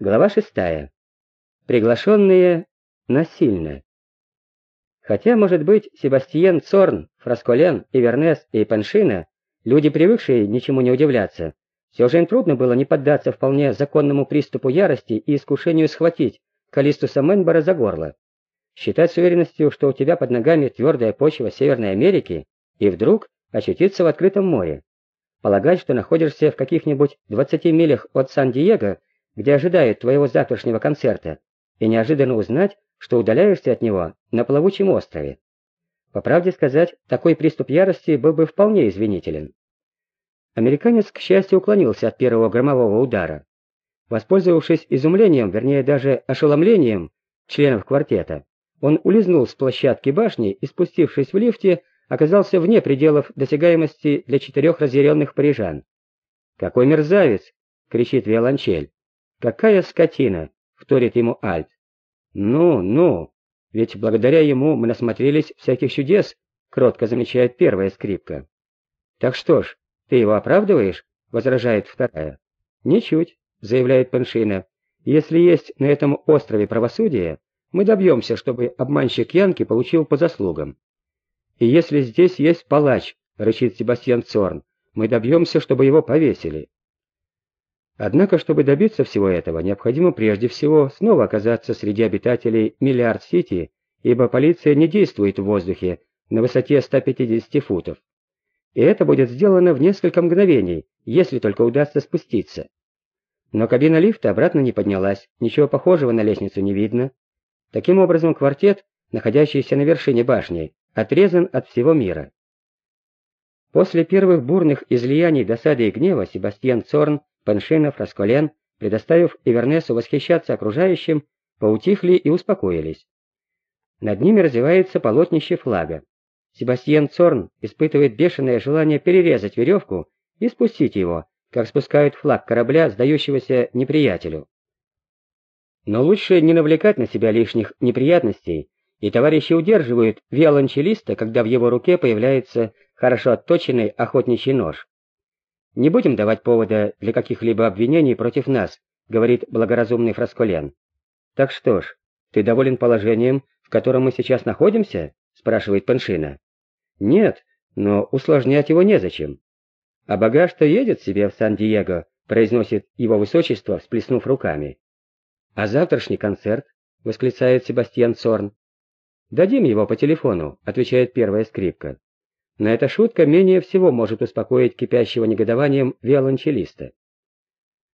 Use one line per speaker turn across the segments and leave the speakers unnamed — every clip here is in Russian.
Глава шестая. Приглашенные насильно. Хотя, может быть, Себастьен Цорн, Фрасколен, Ивернес и Паншина, люди, привыкшие ничему не удивляться, все же им трудно было не поддаться вполне законному приступу ярости и искушению схватить Калистуса Менбора за горло. Считать с уверенностью, что у тебя под ногами твердая почва Северной Америки, и вдруг очутиться в открытом море. Полагать, что находишься в каких-нибудь 20 милях от Сан-Диего, где ожидают твоего завтрашнего концерта, и неожиданно узнать, что удаляешься от него на плавучем острове. По правде сказать, такой приступ ярости был бы вполне извинителен. Американец, к счастью, уклонился от первого громового удара. Воспользовавшись изумлением, вернее даже ошеломлением членов квартета, он улизнул с площадки башни и, спустившись в лифте, оказался вне пределов досягаемости для четырех разъяренных парижан. «Какой мерзавец!» — кричит Виолончель. «Какая скотина!» — вторит ему Альт. «Ну, ну, ведь благодаря ему мы насмотрелись всяких чудес», — кротко замечает первая скрипка. «Так что ж, ты его оправдываешь?» — возражает вторая. «Ничуть», — заявляет Паншина. «Если есть на этом острове правосудие, мы добьемся, чтобы обманщик Янки получил по заслугам. И если здесь есть палач, — рычит Себастьян Цорн, — мы добьемся, чтобы его повесили. Однако, чтобы добиться всего этого, необходимо прежде всего снова оказаться среди обитателей Миллиард-Сити, ибо полиция не действует в воздухе на высоте 150 футов. И это будет сделано в несколько мгновений, если только удастся спуститься. Но кабина лифта обратно не поднялась, ничего похожего на лестницу не видно. Таким образом, квартет, находящийся на вершине башни, отрезан от всего мира. После первых бурных излияний досады и гнева Себастьян Цорн Паншинов, Расколен, предоставив Ивернесу восхищаться окружающим, поутихли и успокоились. Над ними развивается полотнище флага. Себастьян Цорн испытывает бешеное желание перерезать веревку и спустить его, как спускают флаг корабля, сдающегося неприятелю. Но лучше не навлекать на себя лишних неприятностей, и товарищи удерживают виолончелиста, когда в его руке появляется хорошо отточенный охотничий нож. «Не будем давать повода для каких-либо обвинений против нас», говорит благоразумный Фрасколен. «Так что ж, ты доволен положением, в котором мы сейчас находимся?» спрашивает Паншина. «Нет, но усложнять его незачем». «А багаж-то едет себе в Сан-Диего», произносит его высочество, всплеснув руками. «А завтрашний концерт?» — восклицает Себастьян Цорн. «Дадим его по телефону», — отвечает первая скрипка. Но эта шутка менее всего может успокоить кипящего негодованием виолончелиста.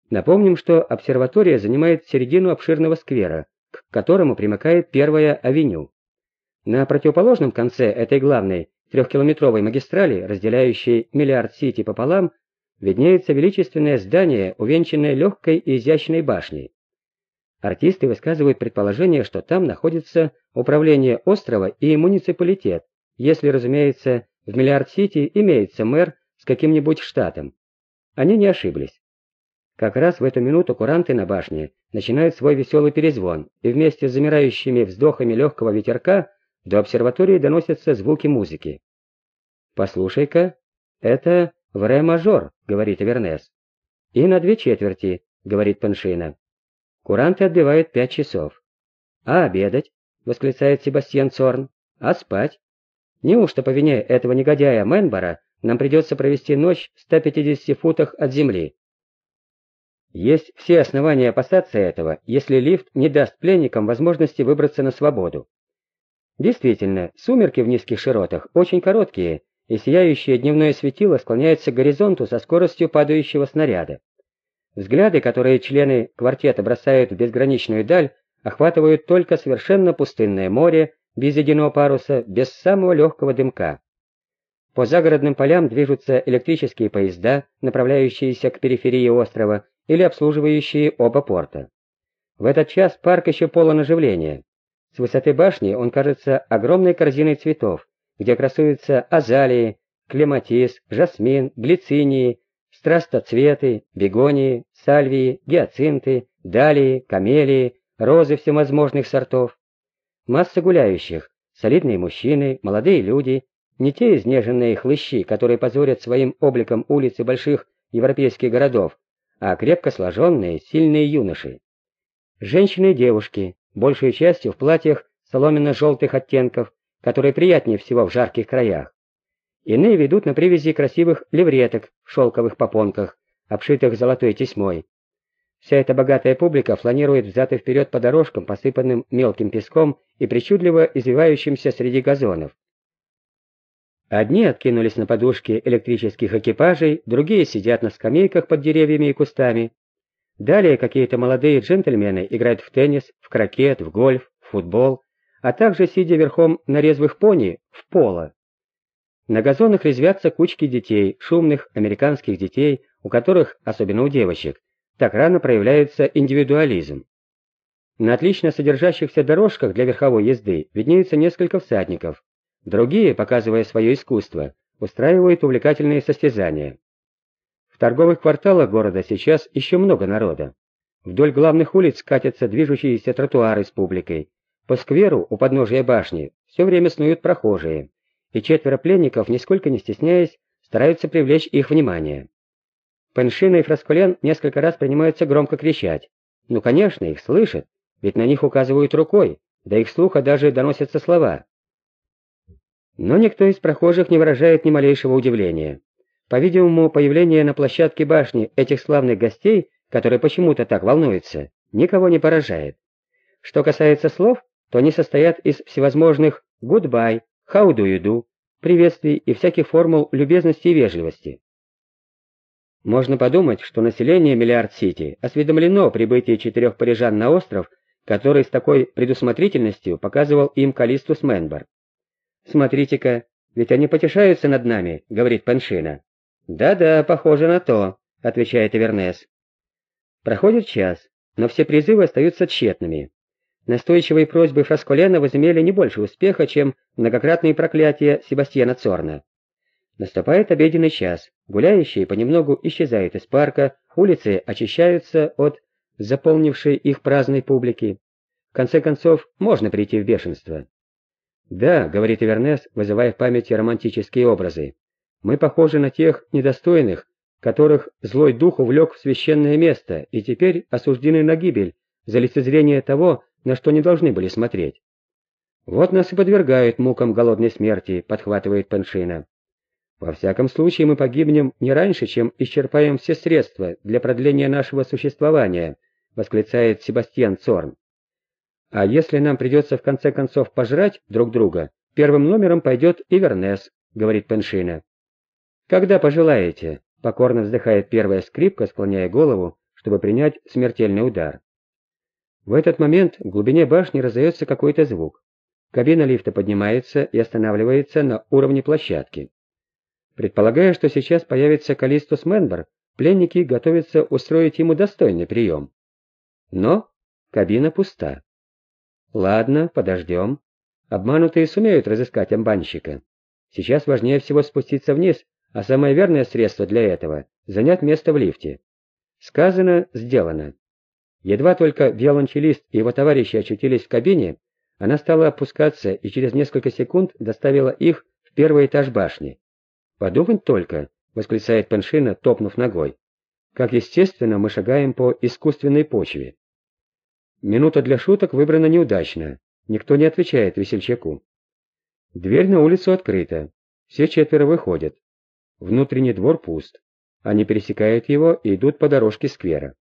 Напомним, что обсерватория занимает середину обширного сквера, к которому примыкает первая авеню. На противоположном конце этой главной трехкилометровой магистрали, разделяющей Миллиард-Сити пополам, виднеется величественное здание, увенчанное легкой и изящной башней. Артисты высказывают предположение, что там находится управление острова и муниципалитет, если, разумеется, в Миллиард-Сити имеется мэр с каким-нибудь штатом. Они не ошиблись. Как раз в эту минуту куранты на башне начинают свой веселый перезвон, и вместе с замирающими вздохами легкого ветерка до обсерватории доносятся звуки музыки. «Послушай-ка, это в ре-мажор», — говорит Авернес. «И на две четверти», — говорит Паншина. Куранты отбивают пять часов. «А обедать?» — восклицает Себастьян Цорн. «А спать?» Неужто по вине этого негодяя Мэнбора нам придется провести ночь в 150 футах от земли? Есть все основания опасаться этого, если лифт не даст пленникам возможности выбраться на свободу. Действительно, сумерки в низких широтах очень короткие, и сияющее дневное светило склоняется к горизонту со скоростью падающего снаряда. Взгляды, которые члены квартета бросают в безграничную даль, охватывают только совершенно пустынное море, без единого паруса, без самого легкого дымка. По загородным полям движутся электрические поезда, направляющиеся к периферии острова или обслуживающие оба порта. В этот час парк еще полон оживления. С высоты башни он кажется огромной корзиной цветов, где красуются азалии, клематис, жасмин, глицинии, страстоцветы, бегонии, сальвии, гиацинты, далии, камелии, розы всевозможных сортов. Масса гуляющих, солидные мужчины, молодые люди, не те изнеженные хлыщи, которые позорят своим обликом улицы больших европейских городов, а крепко сложенные, сильные юноши. Женщины и девушки, большей частью в платьях соломенно-желтых оттенков, которые приятнее всего в жарких краях. Иные ведут на привязи красивых левреток в шелковых попонках, обшитых золотой тесьмой. Вся эта богатая публика фланирует взад и вперед по дорожкам, посыпанным мелким песком и причудливо извивающимся среди газонов. Одни откинулись на подушки электрических экипажей, другие сидят на скамейках под деревьями и кустами. Далее какие-то молодые джентльмены играют в теннис, в крокет, в гольф, в футбол, а также, сидя верхом на резвых пони, в поло. На газонах резвятся кучки детей, шумных американских детей, у которых, особенно у девочек, так рано проявляется индивидуализм. На отлично содержащихся дорожках для верховой езды виднеются несколько всадников. Другие, показывая свое искусство, устраивают увлекательные состязания. В торговых кварталах города сейчас еще много народа. Вдоль главных улиц катятся движущиеся тротуары с публикой. По скверу у подножия башни все время снуют прохожие и четверо пленников, нисколько не стесняясь, стараются привлечь их внимание. Пеншина и Фраскулен несколько раз принимаются громко кричать. Ну, конечно, их слышат, ведь на них указывают рукой, до их слуха даже доносятся слова. Но никто из прохожих не выражает ни малейшего удивления. По-видимому, появление на площадке башни этих славных гостей, которые почему-то так волнуются, никого не поражает. Что касается слов, то они состоят из всевозможных «goodbye», «How do you do?» приветствий и всяких формул любезности и вежливости. Можно подумать, что население Миллиард-Сити осведомлено о прибытии четырех парижан на остров, который с такой предусмотрительностью показывал им Калистус Менбар. «Смотрите-ка, ведь они потешаются над нами», — говорит Паншина. «Да-да, похоже на то», — отвечает Эвернес. Проходит час, но все призывы остаются тщетными. Настойчивые просьбы Фрасколена возымели не больше успеха, чем многократные проклятия Себастьяна Цорна. Наступает обеденный час, гуляющие понемногу исчезают из парка, улицы очищаются от заполнившей их праздной публики. В конце концов, можно прийти в бешенство. «Да», — говорит Эвернес, вызывая в памяти романтические образы, «мы похожи на тех недостойных, которых злой дух увлек в священное место и теперь осуждены на гибель за лицезрение того, на что не должны были смотреть. «Вот нас и подвергают мукам голодной смерти», — подхватывает Паншина. «Во всяком случае мы погибнем не раньше, чем исчерпаем все средства для продления нашего существования», — восклицает Себастьян Цорн. «А если нам придется в конце концов пожрать друг друга, первым номером пойдет Ивернес», — говорит Паншина. «Когда пожелаете», — покорно вздыхает первая скрипка, склоняя голову, чтобы принять смертельный удар. В этот момент в глубине башни раздается какой-то звук. Кабина лифта поднимается и останавливается на уровне площадки. Предполагая, что сейчас появится Калистус Менбер, пленники готовятся устроить ему достойный прием. Но кабина пуста. Ладно, подождем. Обманутые сумеют разыскать амбанщика. Сейчас важнее всего спуститься вниз, а самое верное средство для этого — занять место в лифте. Сказано, сделано. Едва только виолончелист и его товарищи очутились в кабине, она стала опускаться и через несколько секунд доставила их в первый этаж башни. «Подумать только!» — восклицает Паншина, топнув ногой. «Как естественно, мы шагаем по искусственной почве». Минута для шуток выбрана неудачно. Никто не отвечает весельчаку. Дверь на улицу открыта. Все четверо выходят. Внутренний двор пуст. Они пересекают его и идут по дорожке сквера.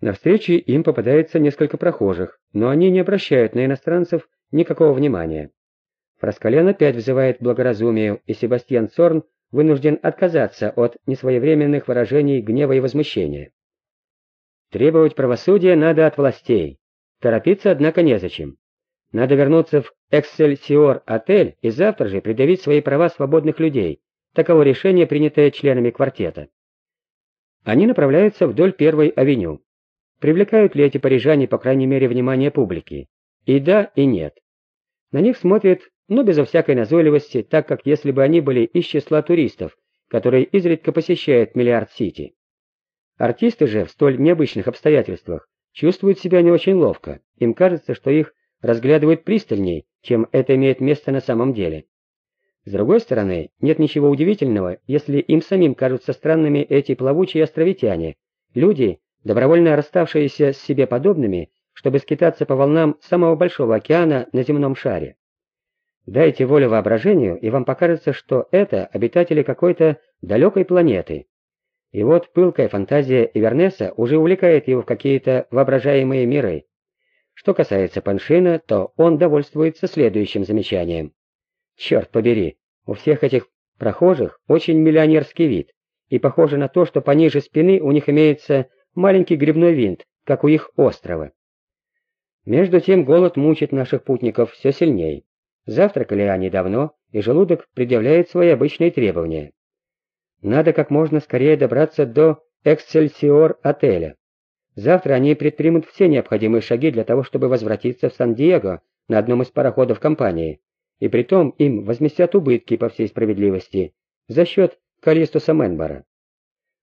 На встрече им попадается несколько прохожих, но они не обращают на иностранцев никакого внимания. Фраскален опять взывает благоразумию, и Себастьян Цорн вынужден отказаться от несвоевременных выражений гнева и возмущения. Требовать правосудия надо от властей. Торопиться, однако, незачем. Надо вернуться в Эксельсиор-отель и завтра же предъявить свои права свободных людей. Таково решение, принятое членами квартета. Они направляются вдоль первой авеню. Привлекают ли эти парижане, по крайней мере, внимание публики? И да, и нет. На них смотрят, но безо всякой назойливости, так как если бы они были из числа туристов, которые изредка посещают Миллиард-Сити. Артисты же в столь необычных обстоятельствах чувствуют себя не очень ловко. Им кажется, что их разглядывают пристальней, чем это имеет место на самом деле. С другой стороны, нет ничего удивительного, если им самим кажутся странными эти плавучие островитяне, люди, добровольно расставшиеся с себе подобными, чтобы скитаться по волнам самого большого океана на земном шаре. Дайте волю воображению, и вам покажется, что это обитатели какой-то далекой планеты. И вот пылкая фантазия Ивернеса уже увлекает его в какие-то воображаемые миры. Что касается Паншина, то он довольствуется следующим замечанием. Черт побери, у всех этих прохожих очень миллионерский вид, и похоже на то, что пониже спины у них имеется маленький грибной винт, как у их острова. Между тем голод мучит наших путников все сильнее. Завтракали они давно, и желудок предъявляет свои обычные требования. Надо как можно скорее добраться до Эксельсиор отеля. Завтра они предпримут все необходимые шаги для того, чтобы возвратиться в Сан-Диего на одном из пароходов компании, и притом им возместят убытки по всей справедливости за счет Калистуса Менбара.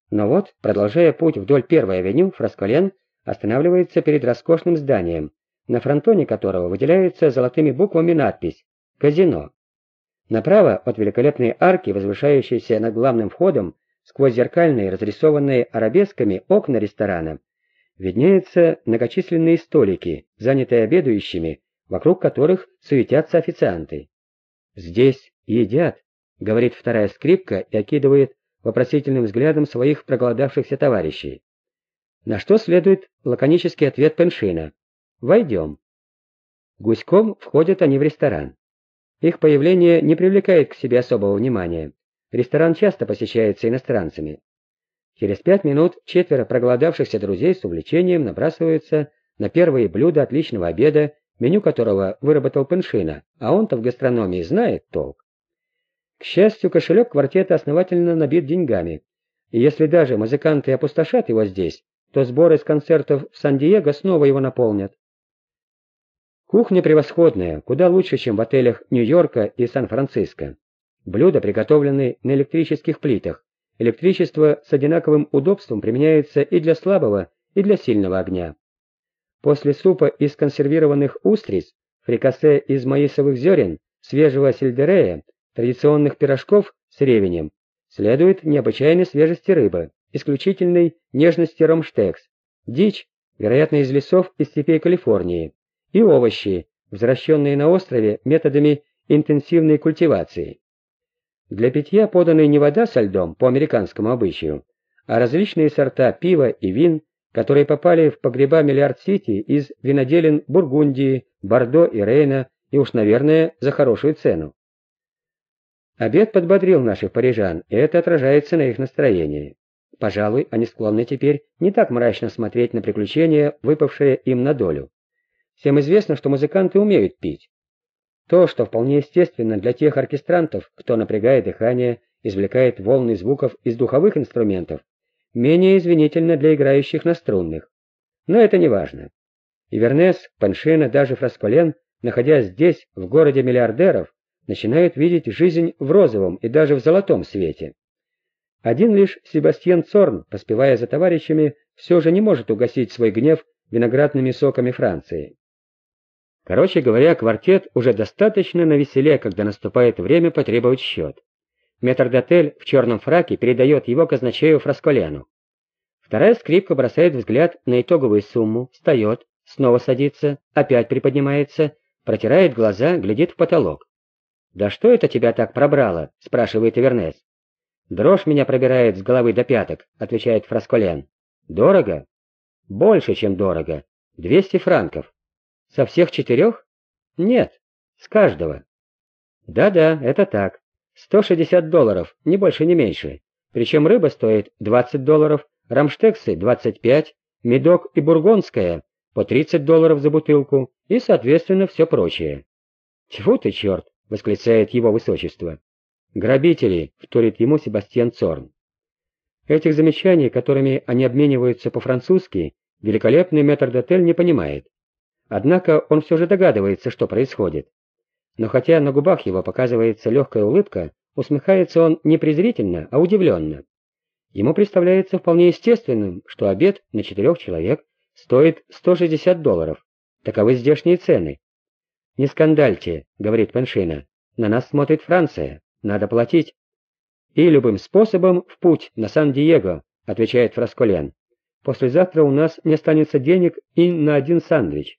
Но вот, продолжая путь вдоль первой авеню, Фрасколен останавливается перед роскошным зданием, на фронтоне которого выделяется золотыми буквами надпись «Казино». Направо от великолепной арки, возвышающейся над главным входом, сквозь зеркальные, разрисованные арабесками окна ресторана, виднеются многочисленные столики, занятые обедающими, вокруг которых суетятся официанты. «Здесь едят», — говорит вторая скрипка и окидывает вопросительным взглядом своих проголодавшихся товарищей. На что следует лаконический ответ Пеншина. «Войдем». Гуськом входят они в ресторан. Их появление не привлекает к себе особого внимания. Ресторан часто посещается иностранцами. Через пять минут четверо проголодавшихся друзей с увлечением набрасываются на первые блюда отличного обеда, меню которого выработал Пеншина, а он-то в гастрономии знает толк. К счастью, кошелек квартета основательно набит деньгами, и если даже музыканты опустошат его здесь, то сборы с концертов в Сан-Диего снова его наполнят. Кухня превосходная, куда лучше, чем в отелях Нью-Йорка и Сан-Франциско. Блюда приготовлены на электрических плитах. Электричество с одинаковым удобством применяется и для слабого, и для сильного огня. После супа из консервированных устриц, фрикасе из маисовых зерен, свежего сельдерея, традиционных пирожков с ревенем, следует необычайной свежести рыбы, исключительной нежности ромштекс, дичь, вероятно, из лесов и степей Калифорнии, и овощи, взращенные на острове методами интенсивной культивации. Для питья поданы не вода со льдом по американскому обычаю, а различные сорта пива и вин, которые попали в погреба Миллиард-Сити из виноделин Бургундии, Бордо и Рейна, и уж, наверное, за хорошую цену. Обед подбодрил наших парижан, и это отражается на их настроении. Пожалуй, они склонны теперь не так мрачно смотреть на приключения, выпавшие им на долю. Всем известно, что музыканты умеют пить. То, что вполне естественно для тех оркестрантов, кто напрягает дыхание, извлекает волны звуков из духовых инструментов, менее извинительно для играющих на струнных. Но это не важно. Ивернес, Паншина, даже Фрасколен, находясь здесь, в городе миллиардеров, начинают видеть жизнь в розовом и даже в золотом свете. Один лишь Себастьян Цорн, поспевая за товарищами, все же не может угасить свой гнев виноградными соками Франции. Короче говоря, квартет уже достаточно навеселе, когда наступает время потребовать счет. Метрдотель в черном фраке передает его казначею Фрасколену. Вторая скрипка бросает взгляд на итоговую сумму, встает, снова садится, опять приподнимается, протирает глаза, глядит в потолок. «Да что это тебя так пробрало?» — спрашивает Эвернес. «Дрожь меня пробирает с головы до пяток», — отвечает Фрасколен. «Дорого?» «Больше, чем дорого. Двести франков». Со всех четырех? Нет, с каждого. Да-да, это так. 160 долларов, ни больше, ни меньше. Причем рыба стоит 20 долларов, рамштексы 25, медок и бургонская по 30 долларов за бутылку и, соответственно, все прочее. «Тьфу ты, черт!» — восклицает его высочество. «Грабители!» — вторит ему Себастьян Цорн. Этих замечаний, которыми они обмениваются по-французски, великолепный метрдотель не понимает. Однако он все же догадывается, что происходит. Но хотя на губах его показывается легкая улыбка, усмехается он не презрительно, а удивленно. Ему представляется вполне естественным, что обед на четырех человек стоит 160 долларов. Таковы здешние цены. «Не скандальте», — говорит Паншина. «На нас смотрит Франция. Надо платить». «И любым способом в путь на Сан-Диего», — отвечает Фрасколен.
Послезавтра у нас не останется денег и на один сандвич.